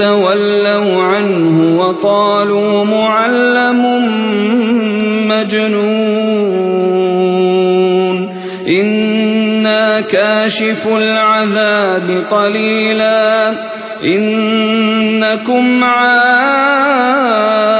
تولوا عنه وقالوا معلم مجنون. إنا كاشف العذاب قليلا. إنكم عائدون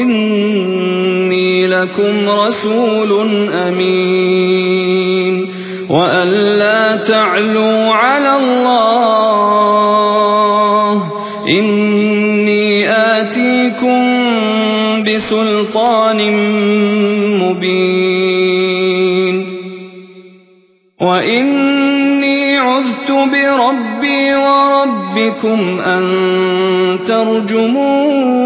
إني لكم رسول أمين. وأن لا تعلوا على الله. إني آتيكم بسلطان مبين. وإني عذت بربي وربكم أن ترجمون.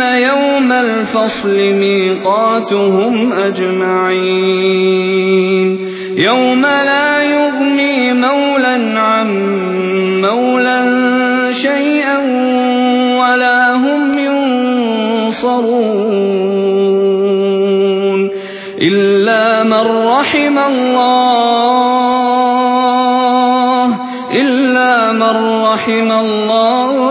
يوم الفصل ميقاتهم أجمعين يوم لا يغني مولا عن مولا شيئا ولا هم ينصرون إلا من رحم الله إلا من رحم الله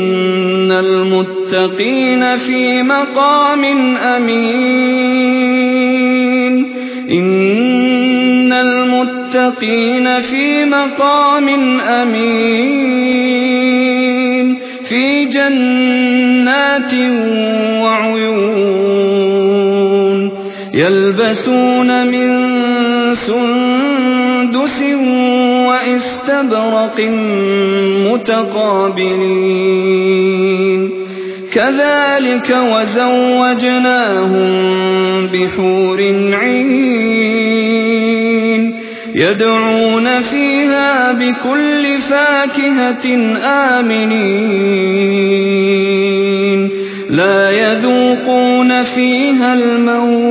المتقين في مقام أمين. إن المتقين في مقام أمين. في جنات وعيون يلبسون من سندس واستبرق متقابلين. كذلك وزوجناهم بحور عين يدعون فيها بكل فاكهة آمنين. لا يذوقون فيها الموت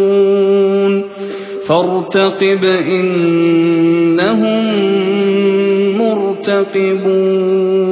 فارتقب إنهم مرتقبون.